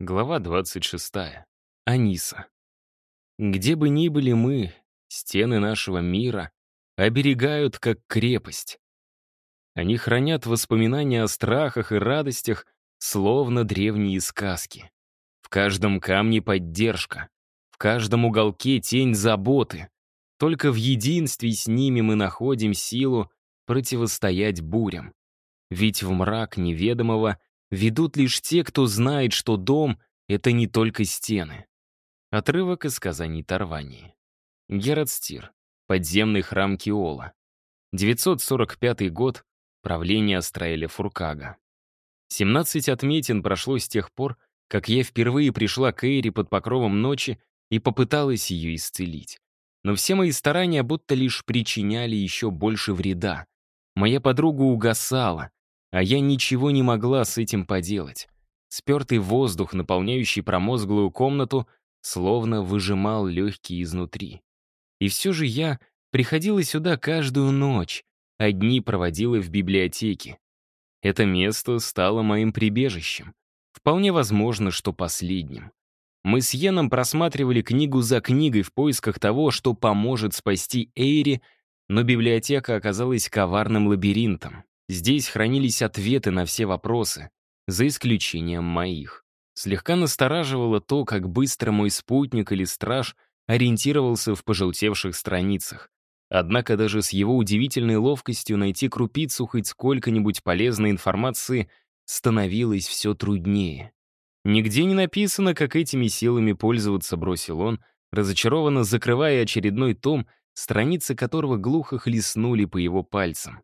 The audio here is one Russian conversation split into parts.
Глава 26. Аниса. Где бы ни были мы, стены нашего мира оберегают как крепость. Они хранят воспоминания о страхах и радостях, словно древние сказки. В каждом камне поддержка, в каждом уголке тень заботы. Только в единстве с ними мы находим силу противостоять бурям. Ведь в мрак неведомого — ведут лишь те, кто знает, что дом — это не только стены. Отрывок из сказаний Тарвании. Герат Стир. Подземный храм Киола. 945 год. Правление Астраэля Фуркага. 17 отметин прошло с тех пор, как я впервые пришла к Эйре под покровом ночи и попыталась ее исцелить. Но все мои старания будто лишь причиняли еще больше вреда. Моя подруга угасала, а я ничего не могла с этим поделать. Спертый воздух, наполняющий промозглую комнату, словно выжимал легкие изнутри. И все же я приходила сюда каждую ночь, а дни проводила в библиотеке. Это место стало моим прибежищем. Вполне возможно, что последним. Мы с Йеном просматривали книгу за книгой в поисках того, что поможет спасти Эйри, но библиотека оказалась коварным лабиринтом. Здесь хранились ответы на все вопросы, за исключением моих. Слегка настораживало то, как быстро мой спутник или страж ориентировался в пожелтевших страницах. Однако даже с его удивительной ловкостью найти крупицу хоть сколько-нибудь полезной информации становилось все труднее. Нигде не написано, как этими силами пользоваться, бросил он, разочарованно закрывая очередной том, страницы которого глухо хлестнули по его пальцам.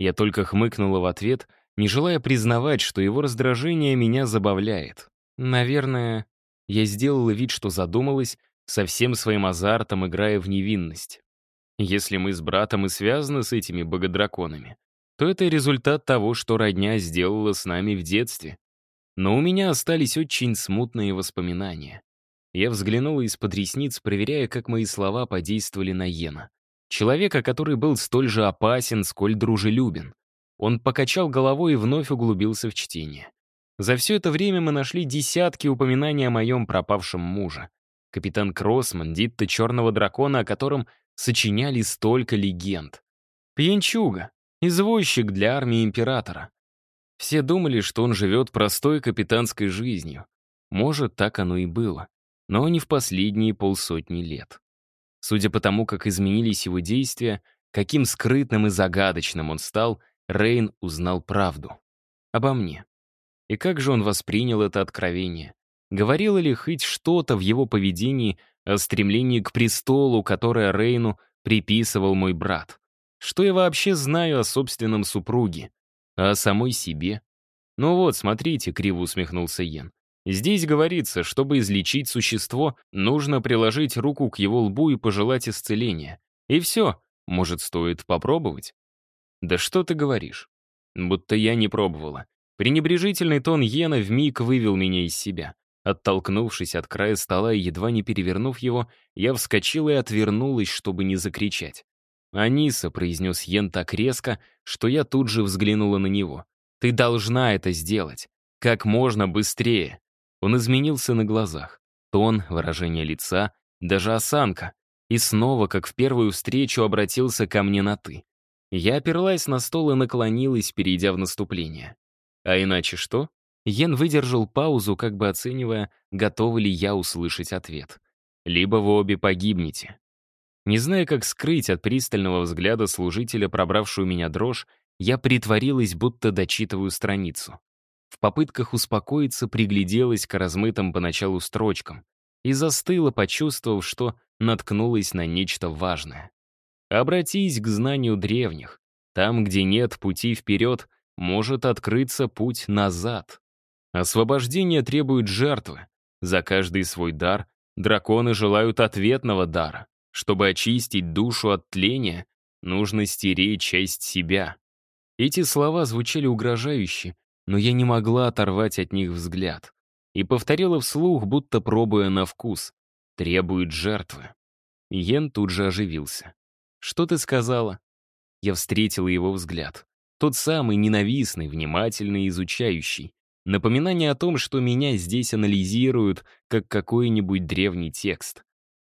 Я только хмыкнула в ответ, не желая признавать, что его раздражение меня забавляет. Наверное, я сделала вид, что задумалась, со всем своим азартом играя в невинность. Если мы с братом и связаны с этими богодраконами, то это результат того, что родня сделала с нами в детстве. Но у меня остались очень смутные воспоминания. Я взглянула из-под ресниц, проверяя, как мои слова подействовали на Йена. Человека, который был столь же опасен, сколь дружелюбен. Он покачал головой и вновь углубился в чтение. За все это время мы нашли десятки упоминаний о моем пропавшем муже. Капитан Кроссман, Дитта Черного Дракона, о котором сочиняли столько легенд. Пьянчуга, извозчик для армии императора. Все думали, что он живет простой капитанской жизнью. Может, так оно и было, но не в последние полсотни лет. Судя по тому, как изменились его действия, каким скрытным и загадочным он стал, Рейн узнал правду. Обо мне. И как же он воспринял это откровение? Говорило ли хоть что-то в его поведении о стремлении к престолу, которое Рейну приписывал мой брат? Что я вообще знаю о собственном супруге? А о самой себе? Ну вот, смотрите, криво усмехнулся Йен. Здесь говорится, чтобы излечить существо, нужно приложить руку к его лбу и пожелать исцеления. И все, может, стоит попробовать? Да что ты говоришь? Будто я не пробовала. Пренебрежительный тон Йена вмиг вывел меня из себя. Оттолкнувшись от края стола и едва не перевернув его, я вскочила и отвернулась, чтобы не закричать. «Аниса», — произнес Йен так резко, что я тут же взглянула на него. «Ты должна это сделать. Как можно быстрее». Он изменился на глазах. Тон, выражение лица, даже осанка. И снова, как в первую встречу, обратился ко мне на «ты». Я оперлась на стол и наклонилась, перейдя в наступление. А иначе что? Йен выдержал паузу, как бы оценивая, готова ли я услышать ответ. «Либо вы обе погибнете». Не зная, как скрыть от пристального взгляда служителя, пробравшую меня дрожь, я притворилась, будто дочитываю страницу. В попытках успокоиться пригляделась к размытым поначалу строчкам и застыла, почувствовав, что наткнулась на нечто важное. Обратись к знанию древних. Там, где нет пути вперед, может открыться путь назад. Освобождение требует жертвы. За каждый свой дар драконы желают ответного дара. Чтобы очистить душу от тления, нужно стереть часть себя. Эти слова звучали угрожающе но я не могла оторвать от них взгляд. И повторила вслух, будто пробуя на вкус. «Требует жертвы». Йен тут же оживился. «Что ты сказала?» Я встретила его взгляд. Тот самый ненавистный, внимательный, изучающий. Напоминание о том, что меня здесь анализируют, как какой-нибудь древний текст.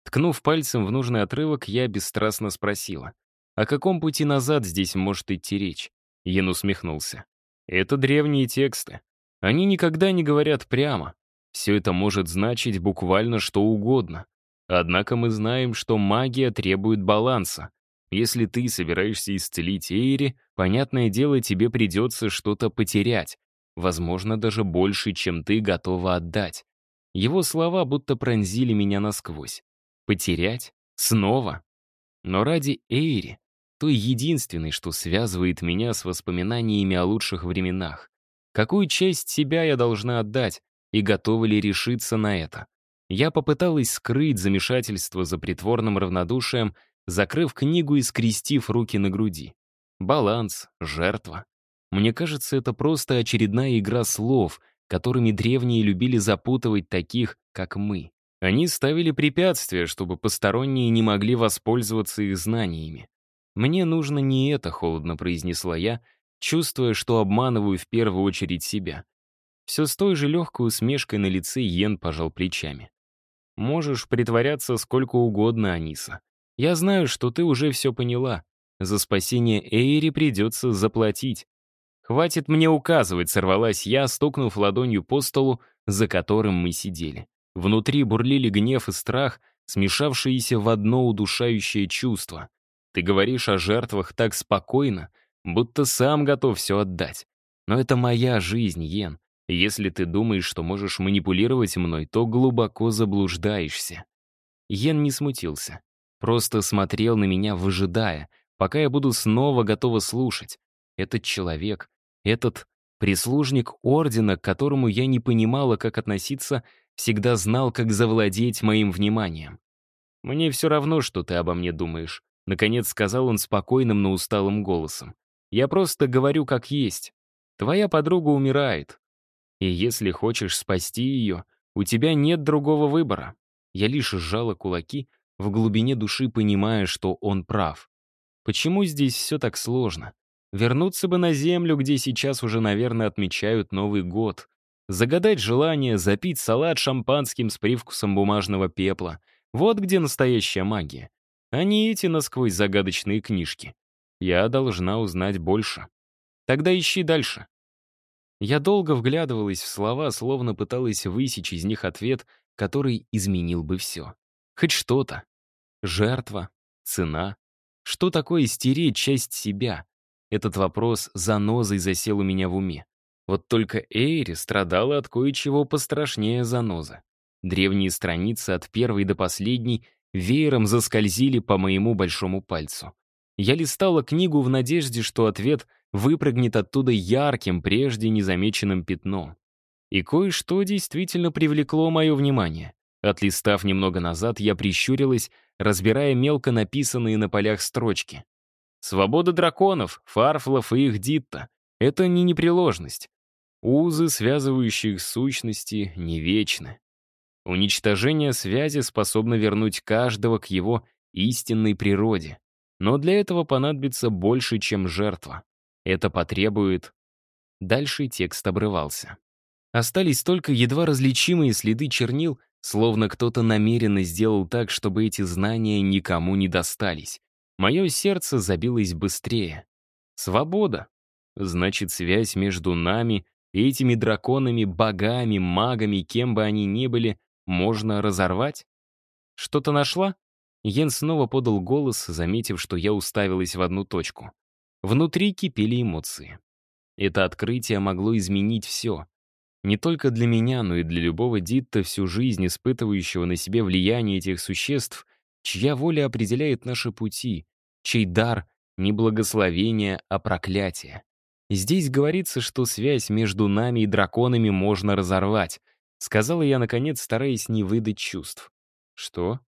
Ткнув пальцем в нужный отрывок, я бесстрастно спросила. «О каком пути назад здесь может идти речь?» Ян усмехнулся. Это древние тексты. Они никогда не говорят прямо. Все это может значить буквально что угодно. Однако мы знаем, что магия требует баланса. Если ты собираешься исцелить Эйри, понятное дело, тебе придется что-то потерять. Возможно, даже больше, чем ты готова отдать. Его слова будто пронзили меня насквозь. Потерять? Снова? Но ради Эйри той единственной, что связывает меня с воспоминаниями о лучших временах. Какую часть себя я должна отдать, и готова ли решиться на это? Я попыталась скрыть замешательство за притворным равнодушием, закрыв книгу и скрестив руки на груди. Баланс, жертва. Мне кажется, это просто очередная игра слов, которыми древние любили запутывать таких, как мы. Они ставили препятствия, чтобы посторонние не могли воспользоваться их знаниями. «Мне нужно не это», — холодно произнесла я, чувствуя, что обманываю в первую очередь себя. Все с той же легкой усмешкой на лице Йен пожал плечами. «Можешь притворяться сколько угодно, Аниса. Я знаю, что ты уже все поняла. За спасение Эйри придется заплатить. Хватит мне указывать», — сорвалась я, стукнув ладонью по столу, за которым мы сидели. Внутри бурлили гнев и страх, смешавшиеся в одно удушающее чувство — ты говоришь о жертвах так спокойно, будто сам готов все отдать. Но это моя жизнь, Йен. Если ты думаешь, что можешь манипулировать мной, то глубоко заблуждаешься». Йен не смутился. Просто смотрел на меня, выжидая, пока я буду снова готова слушать. Этот человек, этот прислужник ордена, к которому я не понимала, как относиться, всегда знал, как завладеть моим вниманием. «Мне все равно, что ты обо мне думаешь. Наконец сказал он спокойным, но усталым голосом. «Я просто говорю, как есть. Твоя подруга умирает. И если хочешь спасти ее, у тебя нет другого выбора». Я лишь сжала кулаки, в глубине души понимая, что он прав. Почему здесь все так сложно? Вернуться бы на землю, где сейчас уже, наверное, отмечают Новый год. Загадать желание, запить салат шампанским с привкусом бумажного пепла. Вот где настоящая магия а не эти насквозь загадочные книжки. Я должна узнать больше. Тогда ищи дальше. Я долго вглядывалась в слова, словно пыталась высечь из них ответ, который изменил бы все. Хоть что-то. Жертва, цена. Что такое стереть часть себя? Этот вопрос занозой засел у меня в уме. Вот только Эйри страдала от кое-чего пострашнее заноза. Древние страницы от первой до последней веером заскользили по моему большому пальцу. Я листала книгу в надежде, что ответ выпрыгнет оттуда ярким, прежде незамеченным пятном. И кое-что действительно привлекло мое внимание. Отлистав немного назад, я прищурилась, разбирая мелко написанные на полях строчки. «Свобода драконов, фарфлов и их дитта — это не непреложность. Узы, связывающие их сущности, не вечны. Уничтожение связи способно вернуть каждого к его истинной природе. Но для этого понадобится больше, чем жертва. Это потребует... Дальше текст обрывался. Остались только едва различимые следы чернил, словно кто-то намеренно сделал так, чтобы эти знания никому не достались. Мое сердце забилось быстрее. Свобода. Значит, связь между нами и этими драконами, богами, магами, кем бы они ни были, можно разорвать? Что-то нашла? Йен снова подал голос, заметив, что я уставилась в одну точку. Внутри кипели эмоции. Это открытие могло изменить все. Не только для меня, но и для любого Дитта, всю жизнь испытывающего на себе влияние этих существ, чья воля определяет наши пути, чей дар — не благословение, а проклятие. Здесь говорится, что связь между нами и драконами можно разорвать — Сказала я, наконец, стараясь не выдать чувств. Что?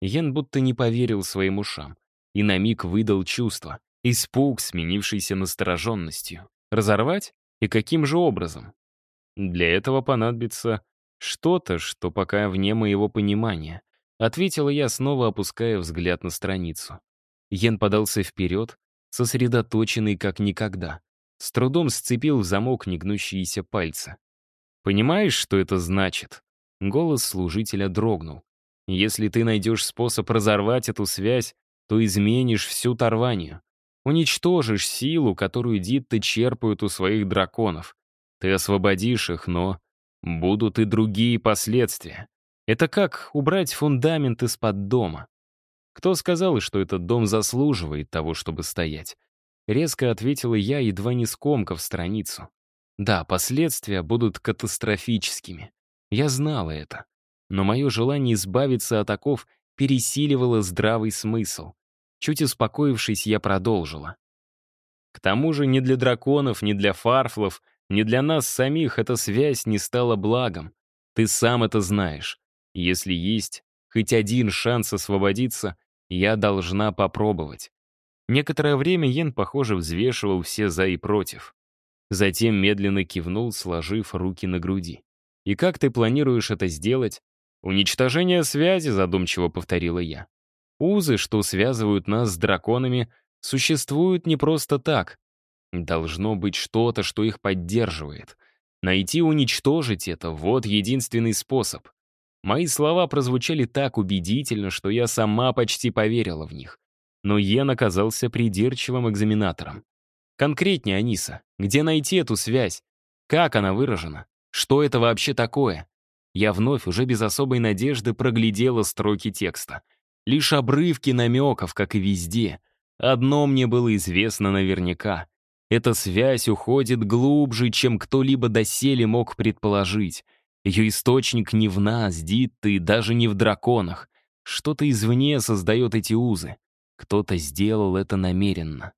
Йен, будто не поверил своим ушам. И на миг выдал чувство. Испуг, сменившийся настороженностью. Разорвать? И каким же образом? Для этого понадобится что-то, что пока вне моего понимания. Ответила я, снова опуская взгляд на страницу. Йен подался вперед, сосредоточенный как никогда. С трудом сцепил в замок негнущиеся пальцы. Понимаешь, что это значит?» Голос служителя дрогнул. «Если ты найдешь способ разорвать эту связь, то изменишь всю Тарванию. Уничтожишь силу, которую Дитты черпают у своих драконов. Ты освободишь их, но будут и другие последствия. Это как убрать фундамент из-под дома. Кто сказал, что этот дом заслуживает того, чтобы стоять? Резко ответила я, едва не скомкав страницу. Да, последствия будут катастрофическими. Я знала это. Но мое желание избавиться от оков пересиливало здравый смысл. Чуть успокоившись, я продолжила. К тому же ни для драконов, ни для фарфлов, ни для нас самих эта связь не стала благом. Ты сам это знаешь. Если есть хоть один шанс освободиться, я должна попробовать. Некоторое время Йен, похоже, взвешивал все «за» и «против». Затем медленно кивнул, сложив руки на груди. «И как ты планируешь это сделать?» «Уничтожение связи», — задумчиво повторила я. «Узы, что связывают нас с драконами, существуют не просто так. Должно быть что-то, что их поддерживает. Найти и уничтожить это — вот единственный способ». Мои слова прозвучали так убедительно, что я сама почти поверила в них. Но Йен оказался придирчивым экзаменатором. Конкретнее, Аниса, где найти эту связь? Как она выражена? Что это вообще такое? Я вновь, уже без особой надежды, проглядела строки текста. Лишь обрывки намеков, как и везде. Одно мне было известно наверняка. Эта связь уходит глубже, чем кто-либо доселе мог предположить. Ее источник не в нас, Дитты, даже не в драконах. Что-то извне создает эти узы. Кто-то сделал это намеренно.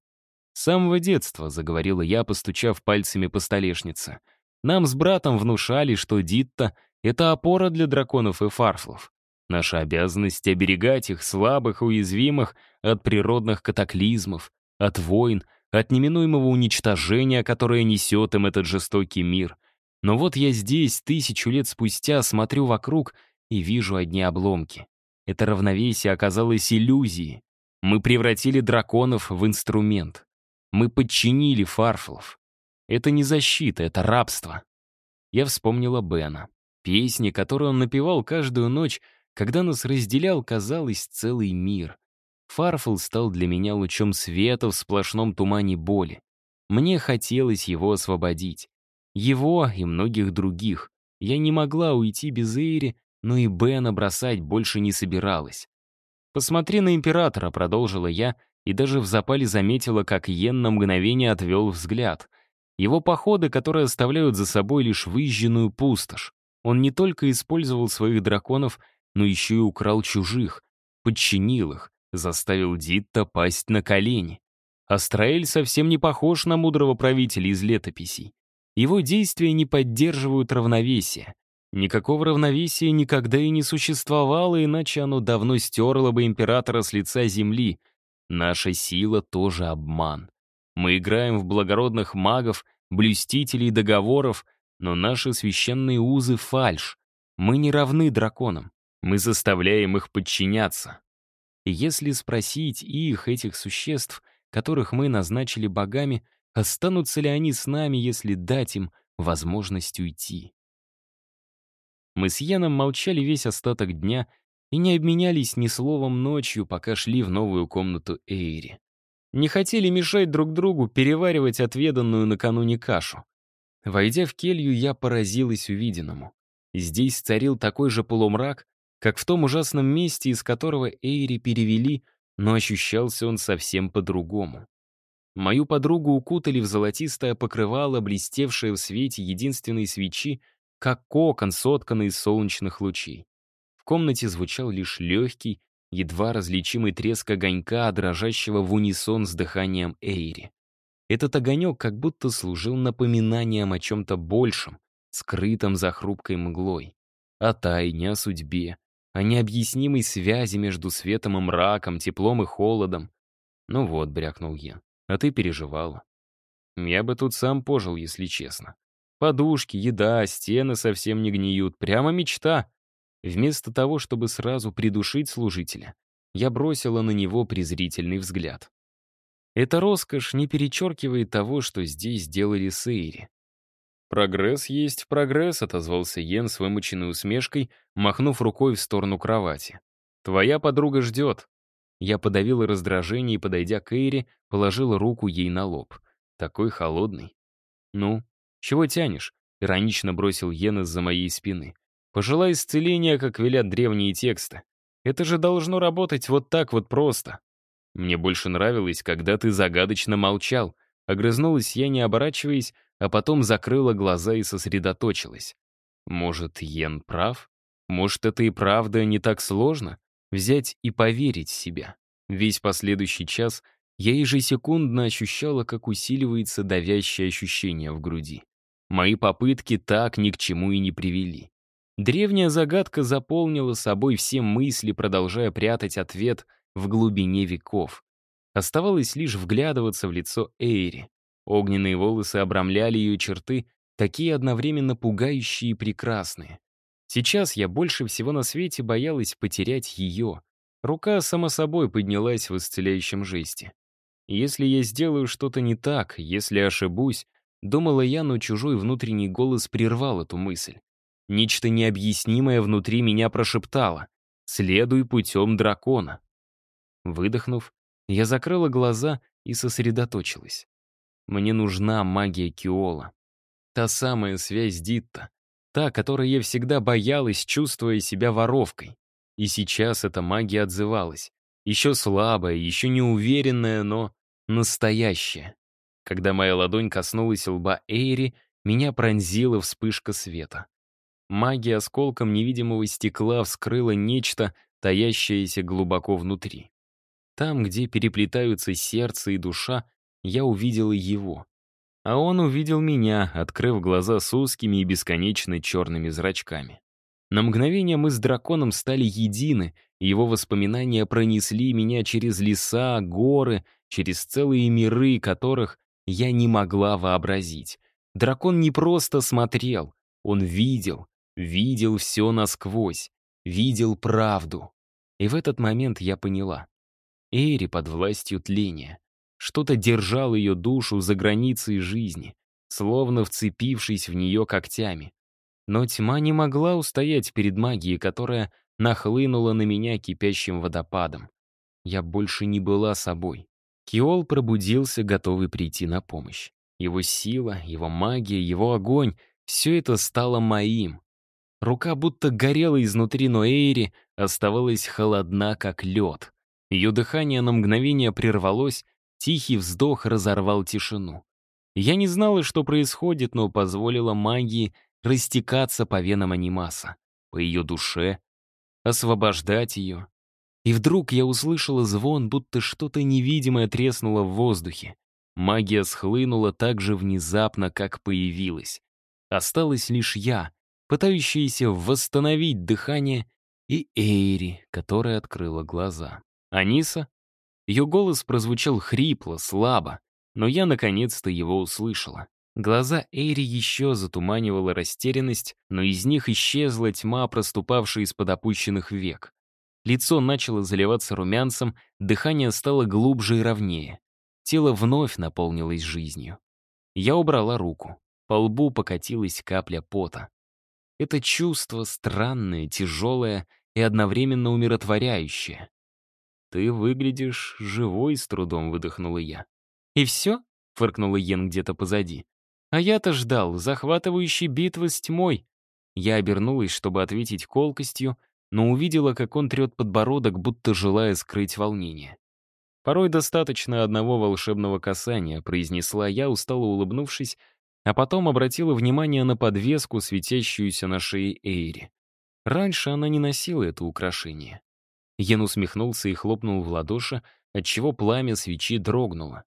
С самого детства, заговорила я, постучав пальцами по столешнице. Нам с братом внушали, что Дитта — это опора для драконов и фарфлов. Наша обязанность — оберегать их, слабых и уязвимых, от природных катаклизмов, от войн, от неминуемого уничтожения, которое несет им этот жестокий мир. Но вот я здесь, тысячу лет спустя, смотрю вокруг и вижу одни обломки. Это равновесие оказалось иллюзией. Мы превратили драконов в инструмент. Мы подчинили фарфлов. Это не защита, это рабство. Я вспомнила Бена. Песни, которые он напевал каждую ночь, когда нас разделял, казалось, целый мир. Фарфл стал для меня лучом света в сплошном тумане боли. Мне хотелось его освободить. Его и многих других. Я не могла уйти без Эйри, но и Бена бросать больше не собиралась. «Посмотри на императора», — продолжила я, и даже в запале заметила, как Йен на мгновение отвел взгляд. Его походы, которые оставляют за собой лишь выжженную пустошь. Он не только использовал своих драконов, но еще и украл чужих, подчинил их, заставил Дитта пасть на колени. Астраэль совсем не похож на мудрого правителя из летописей. Его действия не поддерживают равновесие. Никакого равновесия никогда и не существовало, иначе оно давно стерло бы императора с лица земли — Наша сила тоже обман. Мы играем в благородных магов, блюстителей договоров, но наши священные узы — фальш. Мы не равны драконам. Мы заставляем их подчиняться. И если спросить их, этих существ, которых мы назначили богами, останутся ли они с нами, если дать им возможность уйти? Мы с Яном молчали весь остаток дня, и не обменялись ни словом ночью, пока шли в новую комнату Эйри. Не хотели мешать друг другу переваривать отведанную накануне кашу. Войдя в келью, я поразилась увиденному. Здесь царил такой же полумрак, как в том ужасном месте, из которого Эйри перевели, но ощущался он совсем по-другому. Мою подругу укутали в золотистое покрывало, блестевшее в свете единственной свечи, как кокон, сотканный из солнечных лучей комнате звучал лишь легкий, едва различимый треск огонька, дрожащего в унисон с дыханием Эйри. Этот огонек как будто служил напоминанием о чем-то большем, скрытом за хрупкой мглой. О тайне, о судьбе, о необъяснимой связи между светом и мраком, теплом и холодом. «Ну вот», — брякнул я, — «а ты переживала». Я бы тут сам пожил, если честно. Подушки, еда, стены совсем не гниют. Прямо мечта. Вместо того, чтобы сразу придушить служителя, я бросила на него презрительный взгляд. Эта роскошь не перечеркивает того, что здесь делали Сейри. «Прогресс есть прогресс», — отозвался Йен с вымоченной усмешкой, махнув рукой в сторону кровати. «Твоя подруга ждет». Я подавила раздражение и, подойдя к Эйре, положила руку ей на лоб. Такой холодный. «Ну, чего тянешь?» — иронично бросил Йен из-за моей спины. Пожелай исцеления, как велят древние тексты. Это же должно работать вот так вот просто. Мне больше нравилось, когда ты загадочно молчал. Огрызнулась я, не оборачиваясь, а потом закрыла глаза и сосредоточилась. Может, Йен прав? Может, это и правда не так сложно? Взять и поверить в себя. Весь последующий час я ежесекундно ощущала, как усиливается давящее ощущение в груди. Мои попытки так ни к чему и не привели. Древняя загадка заполнила собой все мысли, продолжая прятать ответ в глубине веков. Оставалось лишь вглядываться в лицо Эйри. Огненные волосы обрамляли ее черты, такие одновременно пугающие и прекрасные. Сейчас я больше всего на свете боялась потерять ее. Рука сама собой поднялась в исцеляющем жесте. «Если я сделаю что-то не так, если ошибусь», — думала я, но чужой внутренний голос прервал эту мысль. Нечто необъяснимое внутри меня прошептало «Следуй путем дракона». Выдохнув, я закрыла глаза и сосредоточилась. Мне нужна магия Киола. Та самая связь Дитта. Та, которой я всегда боялась, чувствуя себя воровкой. И сейчас эта магия отзывалась. Еще слабая, еще неуверенная, но настоящая. Когда моя ладонь коснулась лба Эйри, меня пронзила вспышка света. Магия осколком невидимого стекла вскрыла нечто, таящееся глубоко внутри. Там, где переплетаются сердце и душа, я увидела его. А он увидел меня, открыв глаза с узкими и бесконечно черными зрачками. На мгновение мы с драконом стали едины, и его воспоминания пронесли меня через леса, горы, через целые миры, которых я не могла вообразить. Дракон не просто смотрел, он видел, Видел все насквозь, видел правду. И в этот момент я поняла. Эри под властью тления. Что-то держал ее душу за границей жизни, словно вцепившись в нее когтями. Но тьма не могла устоять перед магией, которая нахлынула на меня кипящим водопадом. Я больше не была собой. Киол пробудился, готовый прийти на помощь. Его сила, его магия, его огонь — все это стало моим. Рука будто горела изнутри, но Эйри оставалась холодна, как лед. Ее дыхание на мгновение прервалось, тихий вздох разорвал тишину. Я не знала, что происходит, но позволила магии растекаться по венам анимаса, по ее душе, освобождать ее. И вдруг я услышала звон, будто что-то невидимое треснуло в воздухе. Магия схлынула так же внезапно, как появилась. Осталась лишь я, пытающиеся восстановить дыхание, и Эйри, которая открыла глаза. Аниса? Ее голос прозвучал хрипло, слабо, но я наконец-то его услышала. Глаза Эйри еще затуманивала растерянность, но из них исчезла тьма, проступавшая из-под опущенных век. Лицо начало заливаться румянцем, дыхание стало глубже и ровнее. Тело вновь наполнилось жизнью. Я убрала руку. По лбу покатилась капля пота. Это чувство странное, тяжелое и одновременно умиротворяющее. «Ты выглядишь живой», — с трудом выдохнула я. «И все?» — фыркнула Йен где-то позади. «А я-то ждал захватывающей битвы с тьмой». Я обернулась, чтобы ответить колкостью, но увидела, как он трет подбородок, будто желая скрыть волнение. «Порой достаточно одного волшебного касания», — произнесла я, устало улыбнувшись, а потом обратила внимание на подвеску, светящуюся на шее Эйри. Раньше она не носила это украшение. Ян усмехнулся и хлопнул в ладоши, отчего пламя свечи дрогнуло.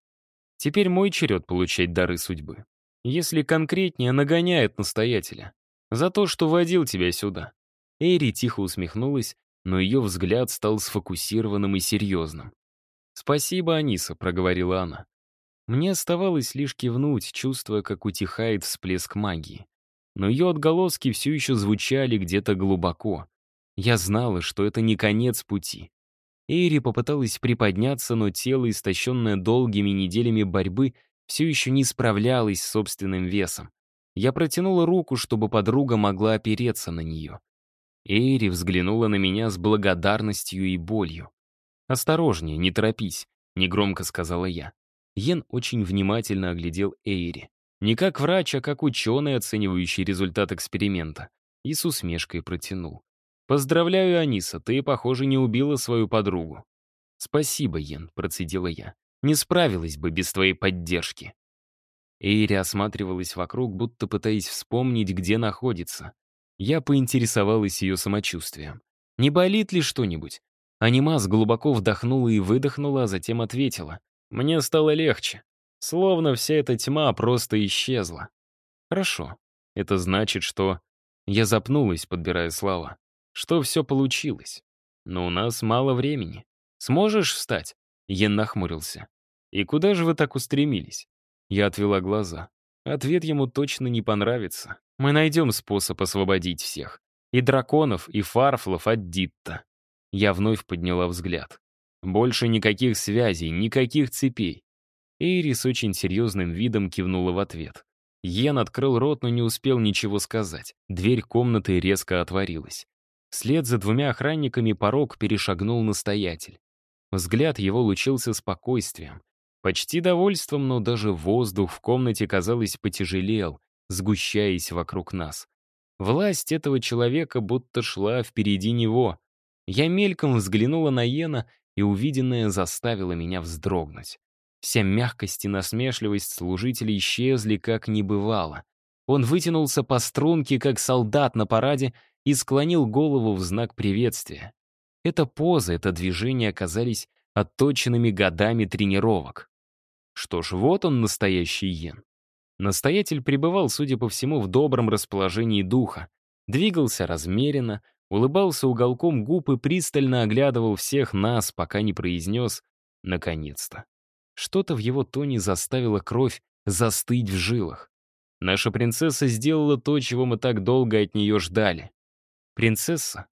Теперь мой черед получать дары судьбы. Если конкретнее, нагоняет настоятеля. За то, что водил тебя сюда. Эйри тихо усмехнулась, но ее взгляд стал сфокусированным и серьезным. «Спасибо, Аниса», — проговорила она. Мне оставалось лишь кивнуть, чувствуя, как утихает всплеск магии. Но ее отголоски все еще звучали где-то глубоко. Я знала, что это не конец пути. Эйри попыталась приподняться, но тело, истощенное долгими неделями борьбы, все еще не справлялось с собственным весом. Я протянула руку, чтобы подруга могла опереться на нее. Эйри взглянула на меня с благодарностью и болью. «Осторожнее, не торопись», — негромко сказала я. Йен очень внимательно оглядел Эйри. Не как врач, а как ученый, оценивающий результат эксперимента. И с усмешкой протянул. «Поздравляю, Аниса, ты, похоже, не убила свою подругу». «Спасибо, Йен», — процедила я. «Не справилась бы без твоей поддержки». Эйри осматривалась вокруг, будто пытаясь вспомнить, где находится. Я поинтересовалась ее самочувствием. «Не болит ли что-нибудь?» Анимас глубоко вдохнула и выдохнула, а затем ответила. Мне стало легче. Словно вся эта тьма просто исчезла. Хорошо. Это значит, что... Я запнулась, подбирая слова. Что все получилось. Но у нас мало времени. Сможешь встать? Йен нахмурился. И куда же вы так устремились? Я отвела глаза. Ответ ему точно не понравится. Мы найдем способ освободить всех. И драконов, и фарфлов от Дитта. Я вновь подняла взгляд. Больше никаких связей, никаких цепей. Эйри с очень серьезным видом кивнула в ответ. Йен открыл рот, но не успел ничего сказать. Дверь комнаты резко отворилась. Вслед за двумя охранниками порог перешагнул настоятель. Взгляд его лучился спокойствием. Почти довольством, но даже воздух в комнате, казалось, потяжелел, сгущаясь вокруг нас. Власть этого человека будто шла впереди него. Я мельком взглянула на Йена и увиденное заставило меня вздрогнуть. Вся мягкость и насмешливость служителей исчезли, как не бывало. Он вытянулся по струнке, как солдат на параде, и склонил голову в знак приветствия. Эта поза, это движение оказались отточенными годами тренировок. Что ж, вот он, настоящий йен. Настоятель пребывал, судя по всему, в добром расположении духа, двигался размеренно, улыбался уголком губ и пристально оглядывал всех нас, пока не произнес «наконец-то». Что-то в его тоне заставило кровь застыть в жилах. Наша принцесса сделала то, чего мы так долго от нее ждали. «Принцесса?»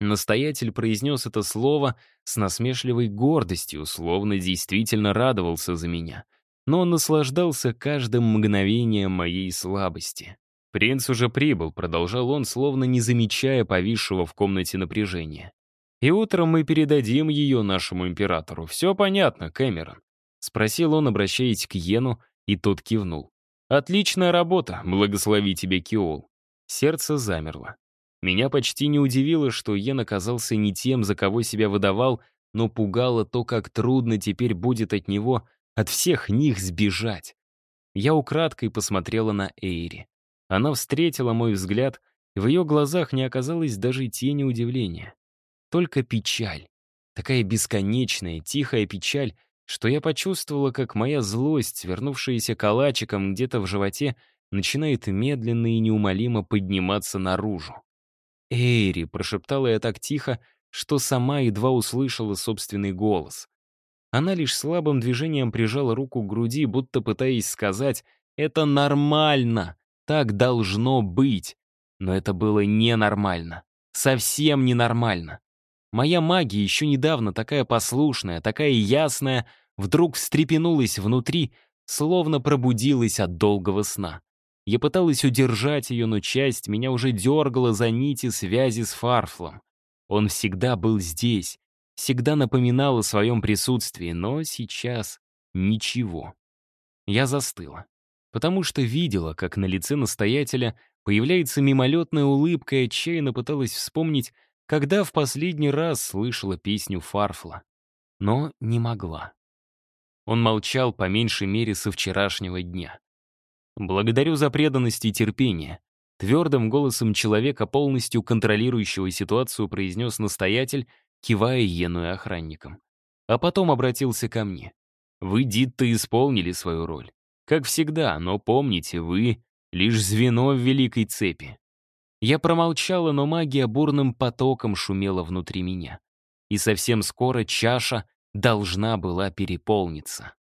Настоятель произнес это слово с насмешливой гордостью, условно действительно радовался за меня. Но он наслаждался каждым мгновением моей слабости. «Принц уже прибыл», — продолжал он, словно не замечая повисшего в комнате напряжения. «И утром мы передадим ее нашему императору. Все понятно, Кэмерон», — спросил он, обращаясь к Йену, и тот кивнул. «Отличная работа, благослови тебе, Киол». Сердце замерло. Меня почти не удивило, что Йен оказался не тем, за кого себя выдавал, но пугало то, как трудно теперь будет от него, от всех них сбежать. Я украдкой посмотрела на Эйри. Она встретила мой взгляд, и в ее глазах не оказалось даже тени удивления. Только печаль. Такая бесконечная, тихая печаль, что я почувствовала, как моя злость, вернувшаяся калачиком где-то в животе, начинает медленно и неумолимо подниматься наружу. «Эйри», — прошептала я так тихо, что сама едва услышала собственный голос. Она лишь слабым движением прижала руку к груди, будто пытаясь сказать «Это нормально!» так должно быть. Но это было ненормально. Совсем ненормально. Моя магия, еще недавно такая послушная, такая ясная, вдруг встрепенулась внутри, словно пробудилась от долгого сна. Я пыталась удержать ее, но часть меня уже дергала за нити связи с Фарфлом. Он всегда был здесь, всегда напоминал о своем присутствии, но сейчас ничего. Я застыла потому что видела, как на лице настоятеля появляется мимолетная улыбка и отчаянно пыталась вспомнить, когда в последний раз слышала песню Фарфла. Но не могла. Он молчал по меньшей мере со вчерашнего дня. «Благодарю за преданность и терпение», — твердым голосом человека, полностью контролирующего ситуацию, произнес настоятель, кивая Ену и охранникам. А потом обратился ко мне. «Вы, Дитта, исполнили свою роль. Как всегда, но помните, вы — лишь звено в великой цепи. Я промолчала, но магия бурным потоком шумела внутри меня. И совсем скоро чаша должна была переполниться.